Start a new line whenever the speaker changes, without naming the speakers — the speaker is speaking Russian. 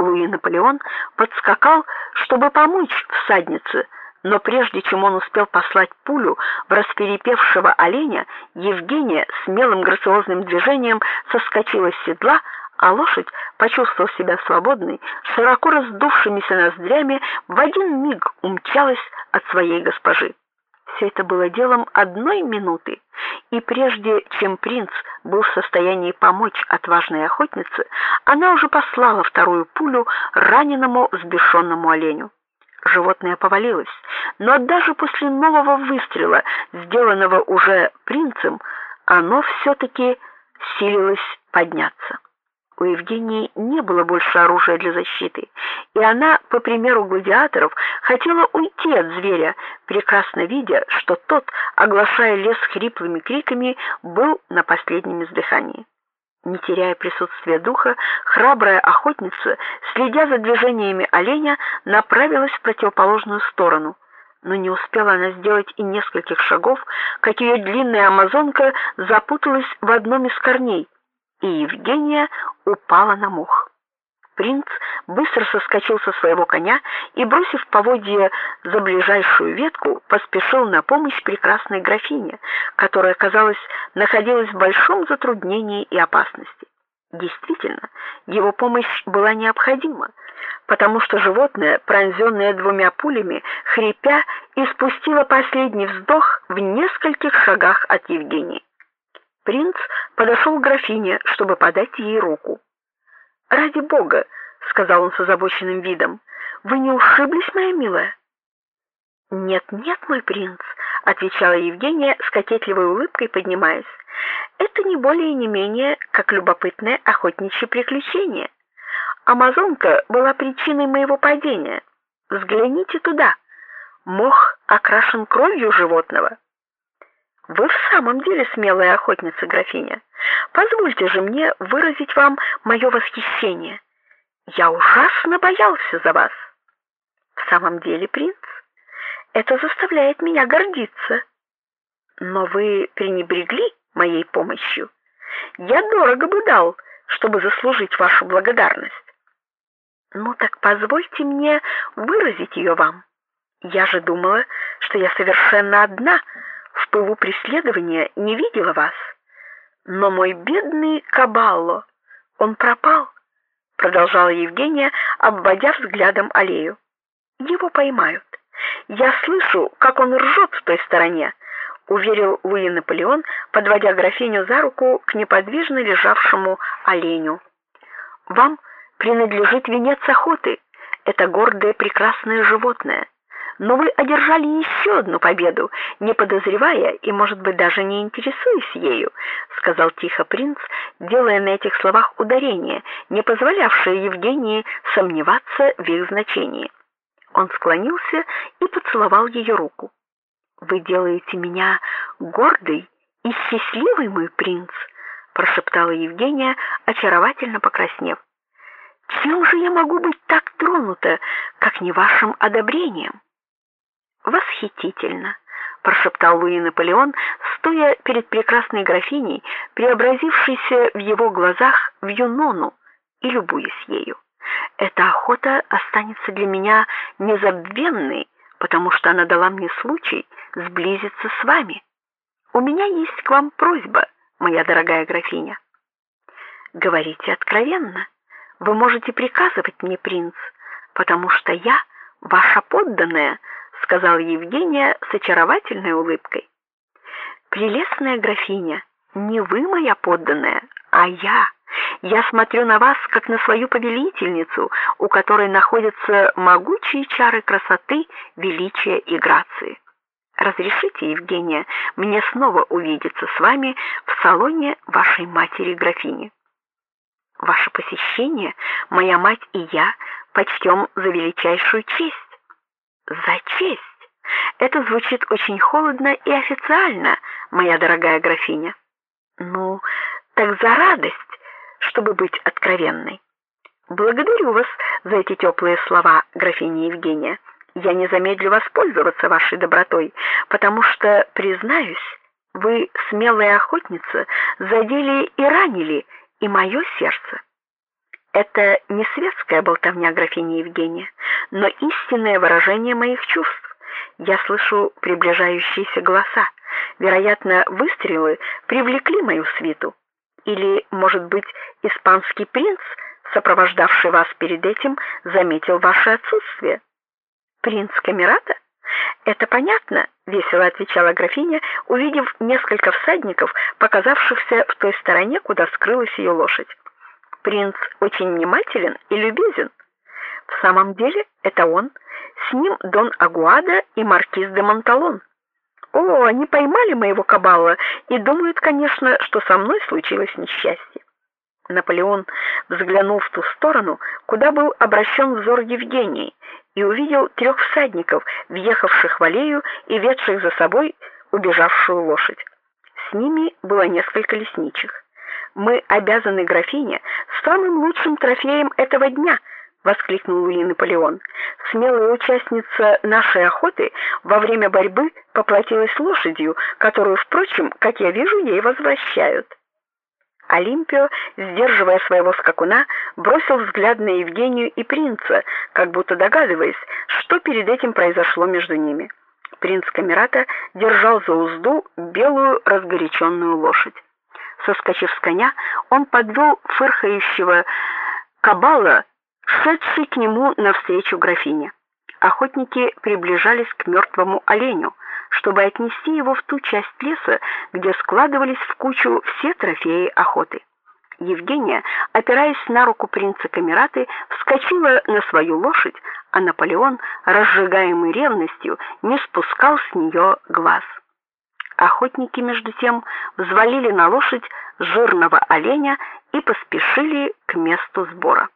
Луи Наполеон подскакал, чтобы помочь всаднице, но прежде чем он успел послать пулю в расперепевшего оленя, Евгения смелым грациозным движением соскочила с седла, а лошадь, почувствовав себя свободной, широко раздувшимися ноздрями, в один миг умчалась от своей госпожи. Все это было делом одной минуты, и прежде чем принц был в состоянии помочь отважной охотнице, она уже послала вторую пулю раненому взбешенному оленю. Животное повалилось, но даже после нового выстрела, сделанного уже принцем, оно все таки силилось подняться. У Евгении не было больше оружия для защиты, и она, по примеру гладиаторов, хотела уйти от зверя, прекрасно видя, что тот, оглашая лес хриплыми криками, был на последнем издыхании. Не теряя присутствия духа, храбрая охотница, следя за движениями оленя, направилась в противоположную сторону. Но не успела она сделать и нескольких шагов, как ее длинная амазонка запуталась в одном из корней и Евгения упала на мох. Принц быстро соскочил со своего коня и, бросив поводья за ближайшую ветку, поспешил на помощь прекрасной графине, которая, казалось, находилась в большом затруднении и опасности. Действительно, его помощь была необходима, потому что животное, пронзенное двумя пулями, хрипя, испустило последний вздох в нескольких шагах от Евгении. Принц подошел к графине, чтобы подать ей руку. "Ради бога", сказал он с озабоченным видом. "Вы не ушиблись, моя милая?" "Нет, нет, мой принц", отвечала Евгения с кокетливой улыбкой, поднимаясь. "Это не более и не менее, как любопытное охотничье приключение. Амазонка была причиной моего падения. Взгляните туда. Мох окрашен кровью животного". Вы в самом деле смелая охотница, графиня. Позвольте же мне выразить вам мое восхищение. Я ужасно боялся за вас. В самом деле, принц, это заставляет меня гордиться. Но вы пренебрегли моей помощью. Я дорого бы дал, чтобы заслужить вашу благодарность. Ну так позвольте мне выразить ее вам. Я же думала, что я совершенно одна в пылу преследования не видела вас. Но мой бедный Кабалло, он пропал, продолжала Евгения, обводя взглядом аллею. Его поймают. Я слышу, как он ржет в той стороне, уверил Луи Наполеон, подводя графиню за руку к неподвижно лежавшему оленю. Вам принадлежит венец охоты. Это гордое прекрасное животное но вы одержали еще одну победу, не подозревая и, может быть, даже не интересуясь ею, сказал тихо принц, делая на этих словах ударение, не позволявшее Евгении сомневаться в их значении. Он склонился и поцеловал ее руку. Вы делаете меня гордой и счастливой, мой принц, прошептала Евгения, очаровательно покраснев. Чем же я могу быть так тронута, как не вашим одобрением? Восхитительно, прошептал Луи Наполеон, стоя перед прекрасной графиней, преобразившейся в его глазах в юнону и любуясь ею. Эта охота останется для меня незабвенной, потому что она дала мне случай сблизиться с вами. У меня есть к вам просьба, моя дорогая графиня. Говорите откровенно. Вы можете приказывать мне, принц, потому что я ваша подданная сказала Евгения с очаровательной улыбкой. Прелестная графиня, не вы моя подданная, а я. Я смотрю на вас как на свою повелительницу, у которой находятся могучие чары красоты, величия и грации. Разрешите, Евгения, мне снова увидеться с вами в салоне вашей матери графини. Ваше посещение моя мать и я почтем за величайшую честь. За честь. Это звучит очень холодно и официально, моя дорогая графиня. Ну, так за радость, чтобы быть откровенной. Благодарю вас за эти теплые слова, графиня Евгения. Я не замедлю воспользоваться вашей добротой, потому что, признаюсь, вы смелая охотница, задели и ранили и мое сердце. Это не светская болтовня графини Евгения, но истинное выражение моих чувств. Я слышу приближающиеся голоса. Вероятно, выстрелы привлекли мою свиту. Или, может быть, испанский принц, сопровождавший вас перед этим, заметил ваше отсутствие. Принц Камерата? Это понятно, весело отвечала графиня, увидев несколько всадников, показавшихся в той стороне, куда скрылась ее лошадь. Принц очень внимателен и любезен. В самом деле, это он. С ним Дон Агуада и маркиз де Монталон. О, они поймали моего кабала и думают, конечно, что со мной случилось несчастье. Наполеон взглянул в ту сторону, куда был обращен взор Евгении, и увидел трех всадников, въехавших в аллею и ведших за собой убежавшую лошадь. С ними было несколько лесничих. Мы обязаны графине самым лучшим трофеем этого дня, воскликнул Луи Наполеон. Смелая участница нашей охоты во время борьбы поплатилась лошадью, которую, впрочем, как я вижу, ей возвращают. Олимпио, сдерживая своего скакуна, бросил взгляд на Евгению и принца, как будто догадываясь, что перед этим произошло между ними. Принц Камерата держал за узду белую разгоряченную лошадь. Соскочив с коня, он подвел фыркающего кабала, шедший к нему навстречу графине. Охотники приближались к мертвому оленю, чтобы отнести его в ту часть леса, где складывались в кучу все трофеи охоты. Евгения, опираясь на руку принца Камераты, вскочила на свою лошадь, а Наполеон, разжигаемый ревностью, не спускал с нее глаз. Охотники между тем взвалили на лошадь жирного оленя и поспешили к месту сбора.